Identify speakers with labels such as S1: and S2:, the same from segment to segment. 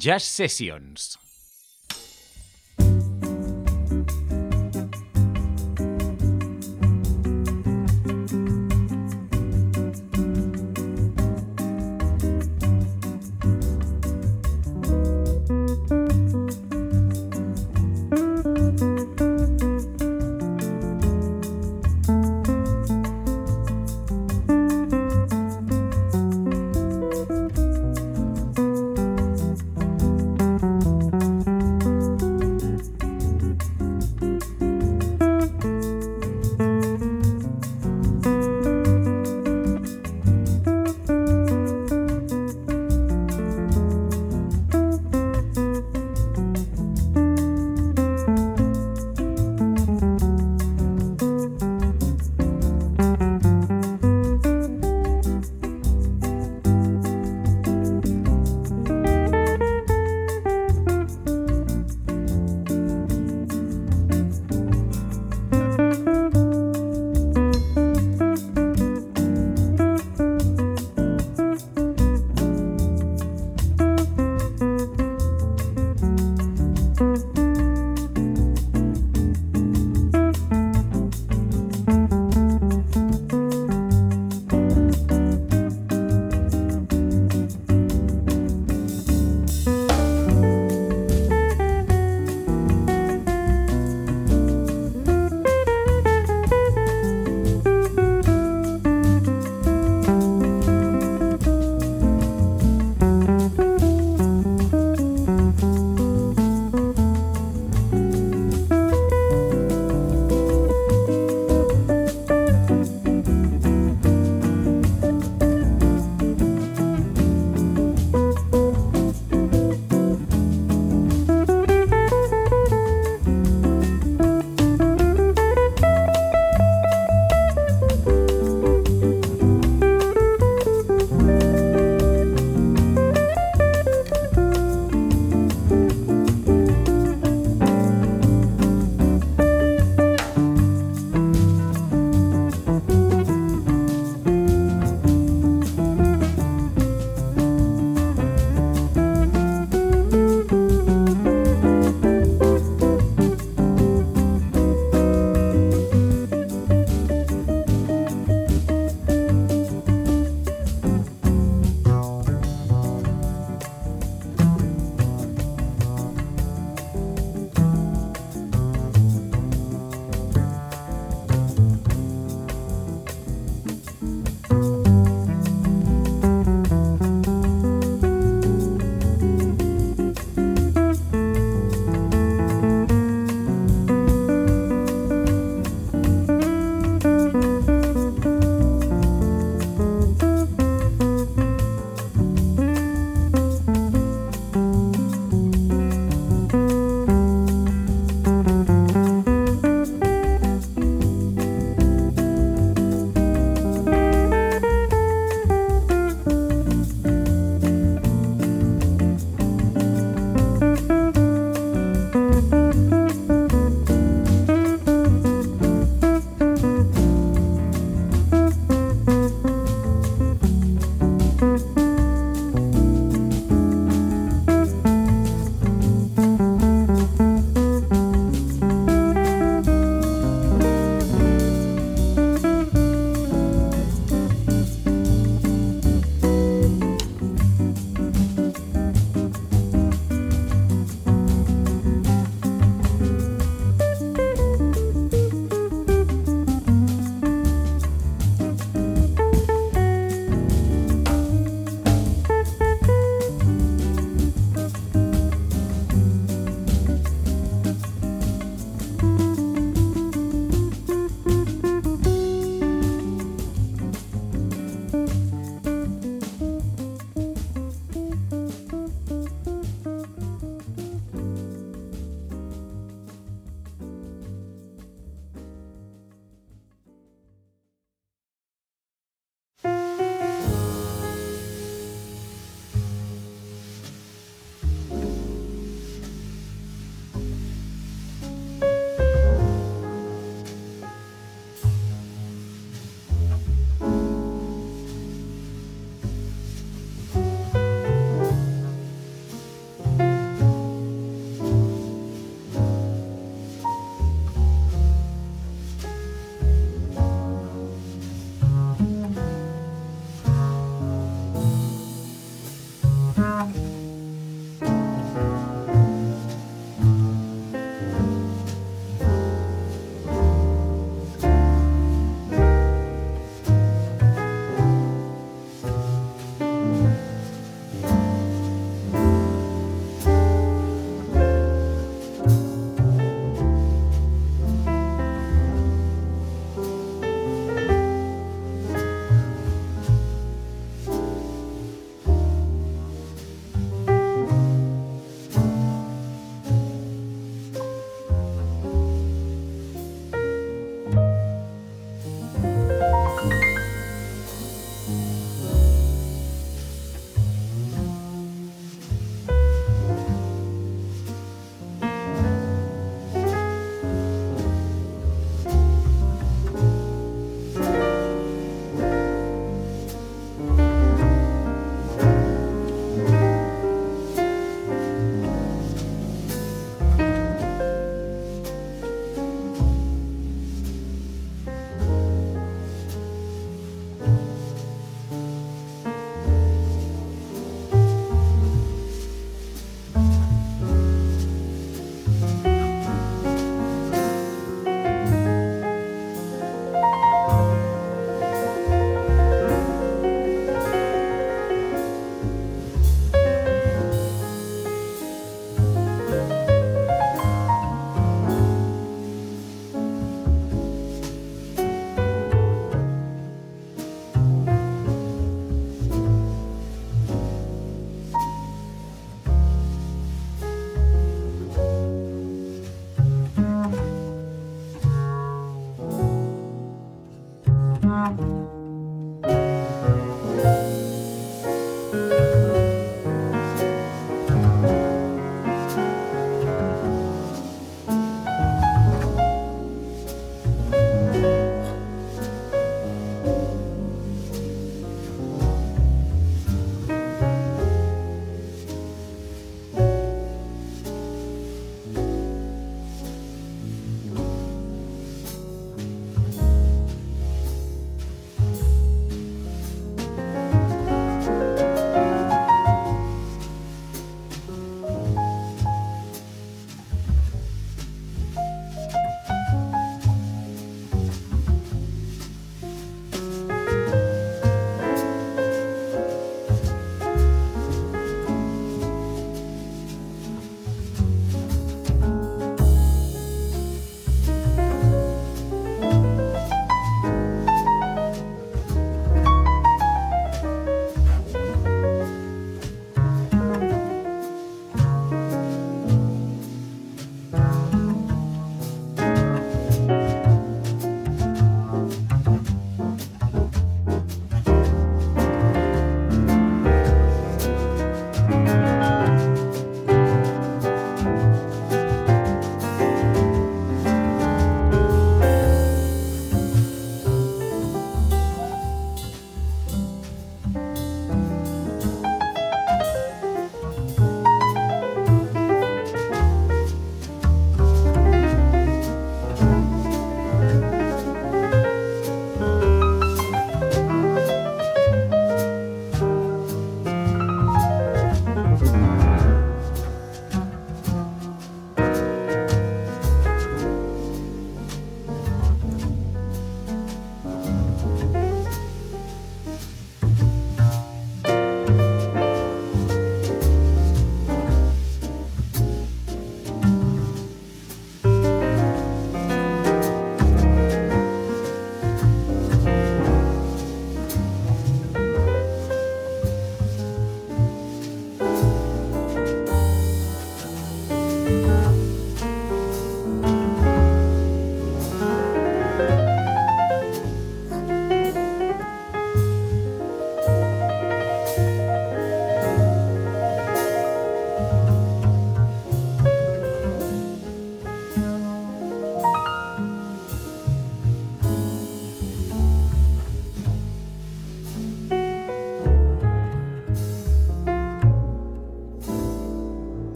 S1: Jazz Sessions.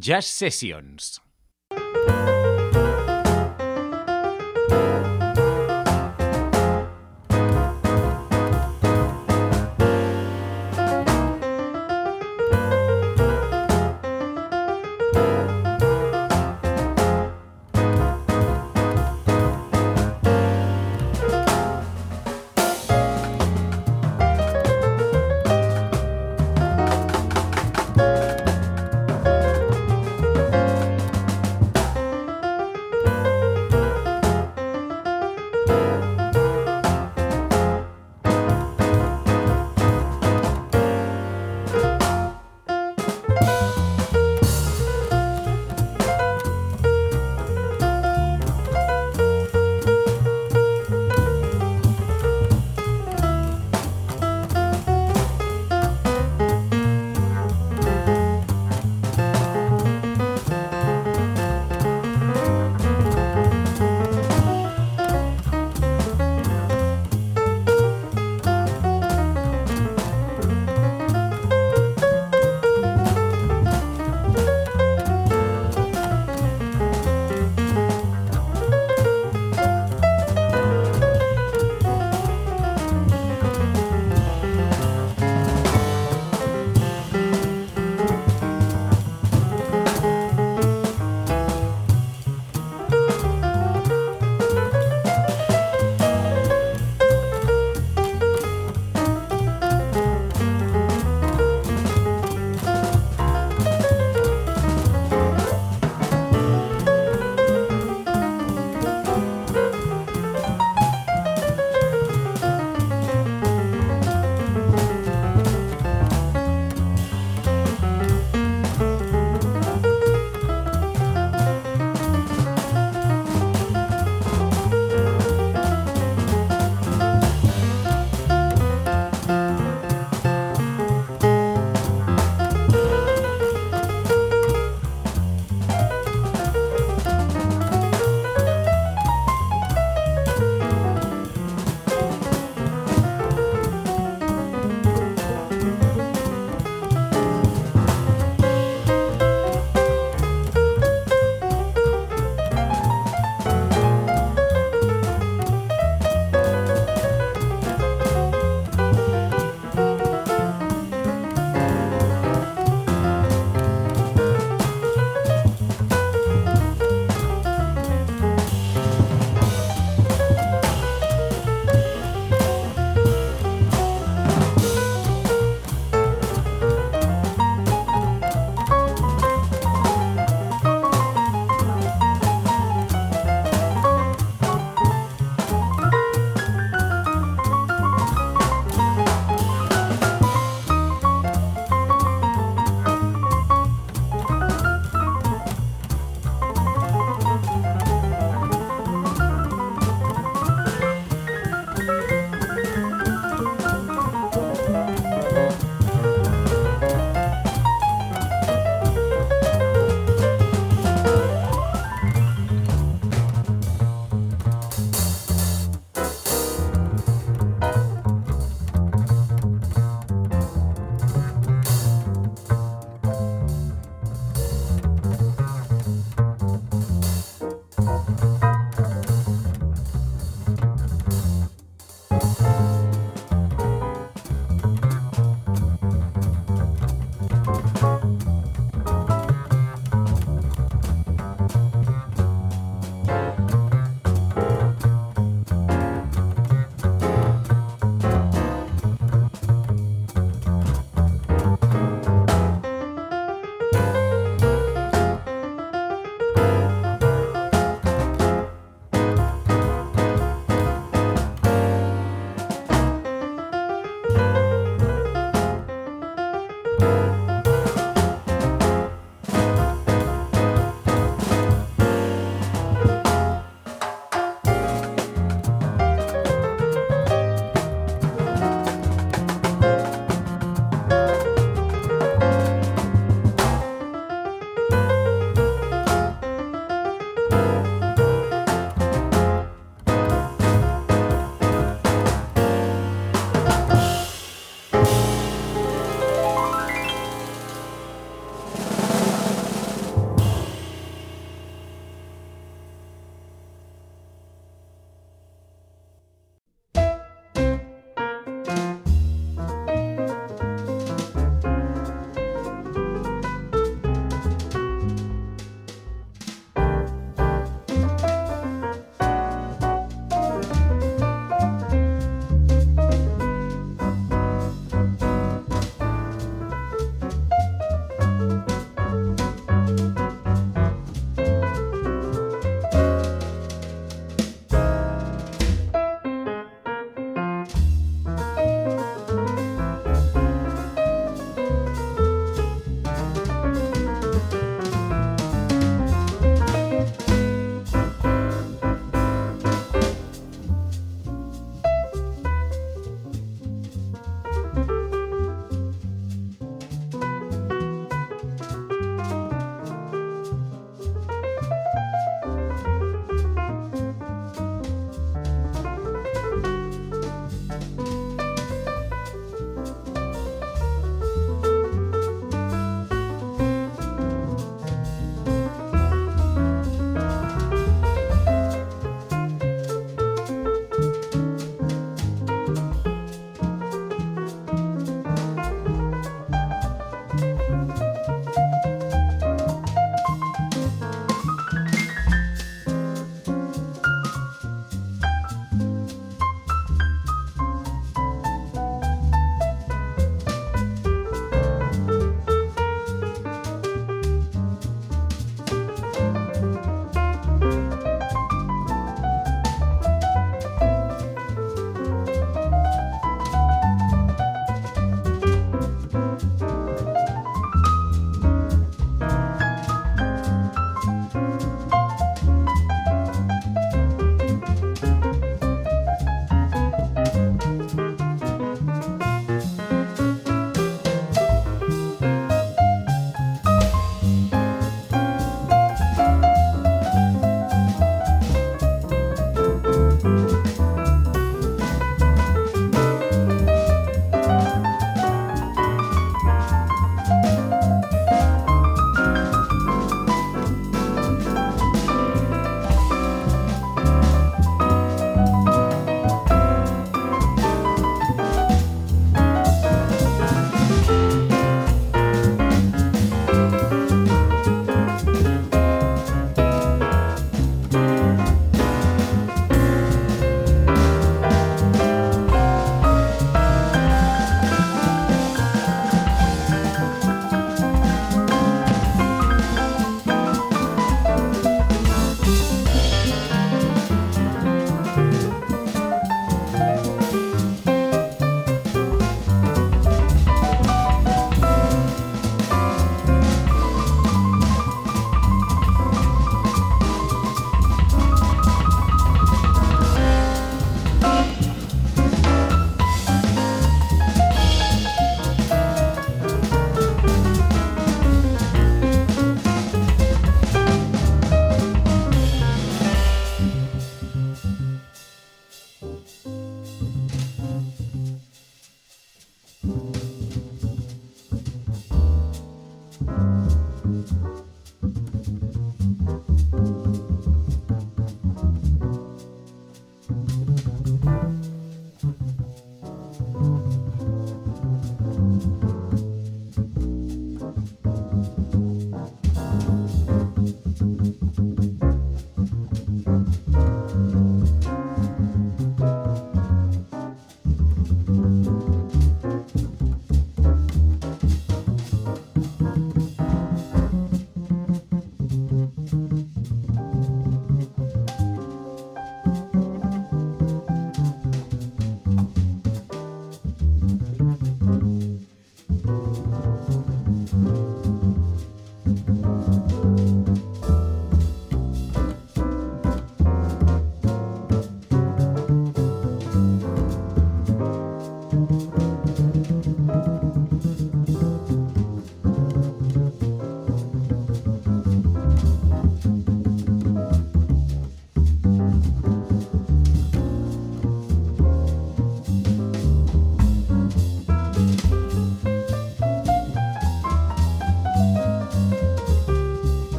S1: Jazz Sessions.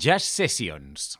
S1: Jazz Sessions.